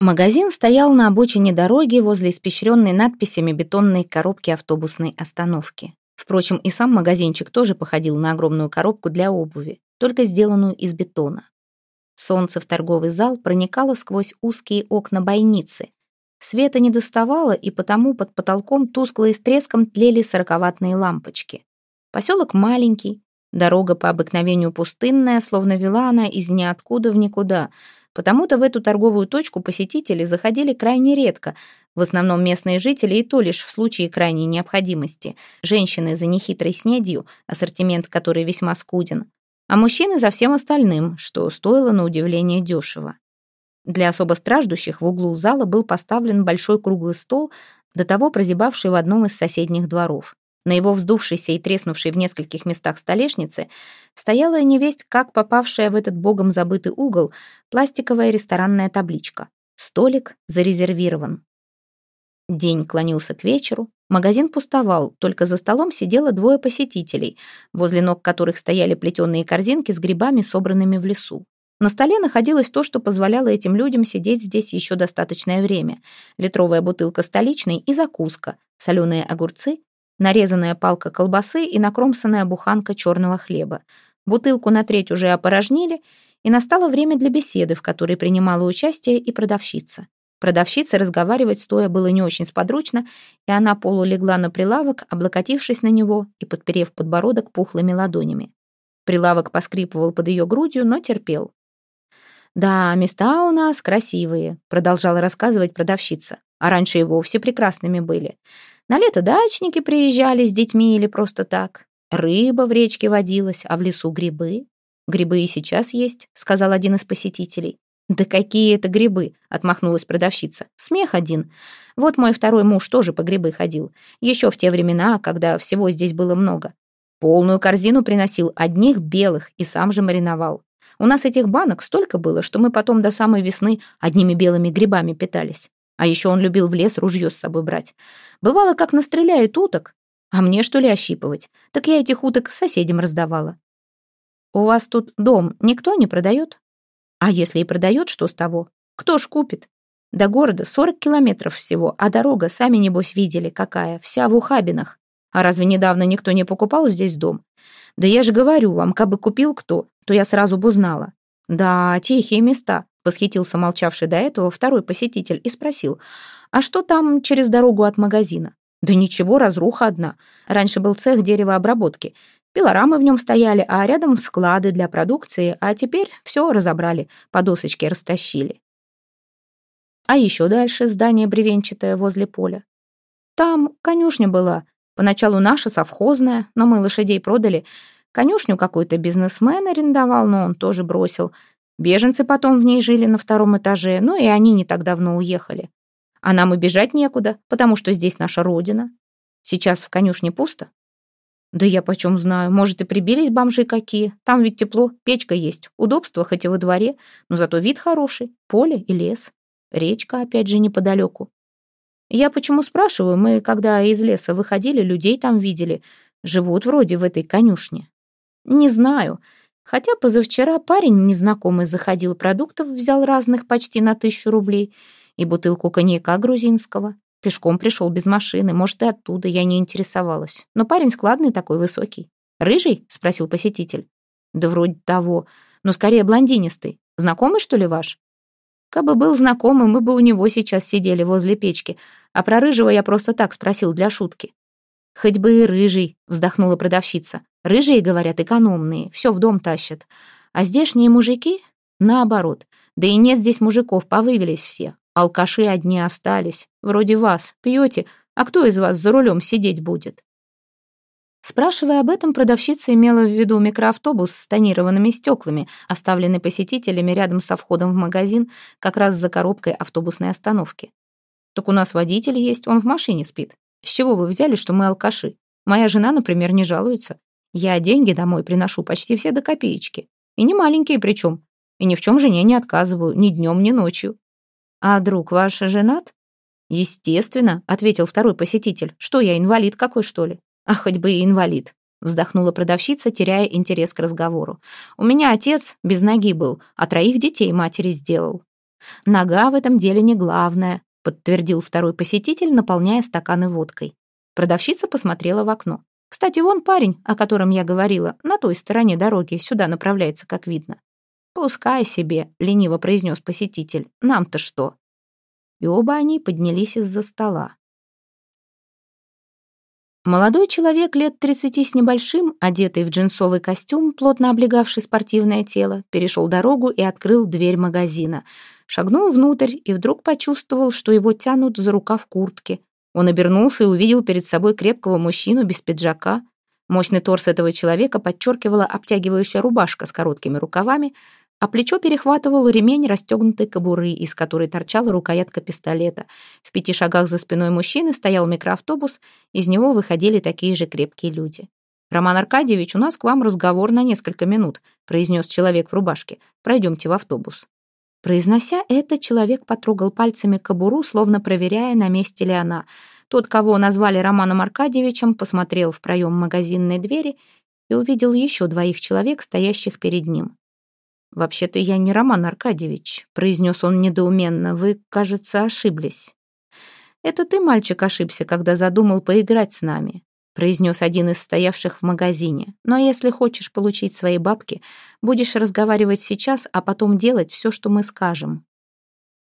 Магазин стоял на обочине дороги возле испещренной надписями бетонной коробки автобусной остановки. Впрочем, и сам магазинчик тоже походил на огромную коробку для обуви, только сделанную из бетона. Солнце в торговый зал проникало сквозь узкие окна бойницы. Света не доставало, и потому под потолком тускло и с треском тлели сороковатные лампочки. Поселок маленький, дорога по обыкновению пустынная, словно вела она из ниоткуда в никуда — Потому-то в эту торговую точку посетители заходили крайне редко, в основном местные жители и то лишь в случае крайней необходимости. Женщины за нехитрой снедью, ассортимент которой весьма скуден, а мужчины за всем остальным, что стоило на удивление дешево. Для особо страждущих в углу зала был поставлен большой круглый стол, до того прозябавший в одном из соседних дворов. На его вздувшейся и треснувшей в нескольких местах столешнице стояла невесть, как попавшая в этот богом забытый угол, пластиковая ресторанная табличка. Столик зарезервирован. День клонился к вечеру, магазин пустовал, только за столом сидело двое посетителей, возле ног которых стояли плетеные корзинки с грибами, собранными в лесу. На столе находилось то, что позволяло этим людям сидеть здесь еще достаточное время. Литровая бутылка столичной и закуска, соленые огурцы нарезанная палка колбасы и накромсанная буханка черного хлеба. Бутылку на треть уже опорожнили, и настало время для беседы, в которой принимала участие и продавщица. Продавщице разговаривать стоя было не очень сподручно, и она полулегла на прилавок, облокотившись на него и подперев подбородок пухлыми ладонями. Прилавок поскрипывал под ее грудью, но терпел. «Да, места у нас красивые», — продолжала рассказывать продавщица, а раньше и вовсе прекрасными были. На лето дачники приезжали с детьми или просто так. Рыба в речке водилась, а в лесу грибы. Грибы и сейчас есть, сказал один из посетителей. «Да какие это грибы!» — отмахнулась продавщица. «Смех один. Вот мой второй муж тоже по грибы ходил. Еще в те времена, когда всего здесь было много. Полную корзину приносил одних белых и сам же мариновал. У нас этих банок столько было, что мы потом до самой весны одними белыми грибами питались. А еще он любил в лес ружье с собой брать. Бывало, как настреляет уток. А мне, что ли, ощипывать? Так я этих уток соседям раздавала. У вас тут дом никто не продает? А если и продает, что с того? Кто ж купит? До города 40 километров всего, а дорога, сами небось видели, какая, вся в ухабинах. А разве недавно никто не покупал здесь дом? Да я же говорю вам, кабы купил кто, то я сразу бы узнала. Да, тихие места. Восхитился молчавший до этого второй посетитель и спросил, «А что там через дорогу от магазина?» «Да ничего, разруха одна. Раньше был цех деревообработки. Пилорамы в нем стояли, а рядом склады для продукции, а теперь все разобрали, по досочке растащили. А еще дальше здание бревенчатое возле поля. Там конюшня была, поначалу наша совхозная, но мы лошадей продали. Конюшню какой-то бизнесмен арендовал, но он тоже бросил. Беженцы потом в ней жили на втором этаже, но и они не так давно уехали. А нам и бежать некуда, потому что здесь наша родина. Сейчас в конюшне пусто. Да я почем знаю, может и прибились бомжи какие. Там ведь тепло, печка есть, удобство хоть и во дворе, но зато вид хороший, поле и лес. Речка опять же неподалеку. Я почему спрашиваю, мы когда из леса выходили, людей там видели. Живут вроде в этой конюшне. Не знаю, Хотя позавчера парень незнакомый заходил, продуктов взял разных почти на тысячу рублей и бутылку коньяка грузинского. Пешком пришел без машины, может, и оттуда, я не интересовалась. Но парень складный такой, высокий. «Рыжий?» — спросил посетитель. «Да вроде того, но скорее блондинистый. Знакомый, что ли, ваш?» Кабы был знакомый, мы бы у него сейчас сидели возле печки, а про рыжего я просто так спросил для шутки. «Хоть бы и рыжий», — вздохнула продавщица. «Рыжие, говорят, экономные, все в дом тащат. А здешние мужики, наоборот. Да и нет здесь мужиков, повывелись все. Алкаши одни остались. Вроде вас. Пьете, а кто из вас за рулем сидеть будет?» Спрашивая об этом, продавщица имела в виду микроавтобус с тонированными стеклами, оставленный посетителями рядом со входом в магазин, как раз за коробкой автобусной остановки. «Так у нас водитель есть, он в машине спит. С чего вы взяли, что мы алкаши? Моя жена, например, не жалуется. Я деньги домой приношу почти все до копеечки. И не маленькие причем. И ни в чем жене не отказываю, ни днем, ни ночью. А друг ваш женат? Естественно, ответил второй посетитель. Что я, инвалид какой, что ли? А хоть бы и инвалид. Вздохнула продавщица, теряя интерес к разговору. У меня отец без ноги был, а троих детей матери сделал. «Нога в этом деле не главное», — подтвердил второй посетитель, наполняя стаканы водкой. Продавщица посмотрела в окно. «Кстати, вон парень, о котором я говорила, на той стороне дороги, сюда направляется, как видно». «Пускай себе», — лениво произнес посетитель. «Нам-то что?» И оба они поднялись из-за стола. Молодой человек лет тридцати с небольшим, одетый в джинсовый костюм, плотно облегавший спортивное тело, перешел дорогу и открыл дверь магазина. Шагнул внутрь и вдруг почувствовал, что его тянут за рукав куртки. Он обернулся и увидел перед собой крепкого мужчину без пиджака. Мощный торс этого человека подчеркивала обтягивающая рубашка с короткими рукавами, а плечо перехватывал ремень расстегнутой кобуры, из которой торчала рукоятка пистолета. В пяти шагах за спиной мужчины стоял микроавтобус, из него выходили такие же крепкие люди. «Роман Аркадьевич, у нас к вам разговор на несколько минут», произнес человек в рубашке. «Пройдемте в автобус». Произнося это, человек потрогал пальцами кобуру, словно проверяя, на месте ли она. Тот, кого назвали Романом Аркадьевичем, посмотрел в проем магазинной двери и увидел еще двоих человек, стоящих перед ним. «Вообще-то я не Роман Аркадьевич», — произнес он недоуменно. «Вы, кажется, ошиблись». «Это ты, мальчик, ошибся, когда задумал поиграть с нами», — произнес один из стоявших в магазине. «Но если хочешь получить свои бабки, будешь разговаривать сейчас, а потом делать все, что мы скажем».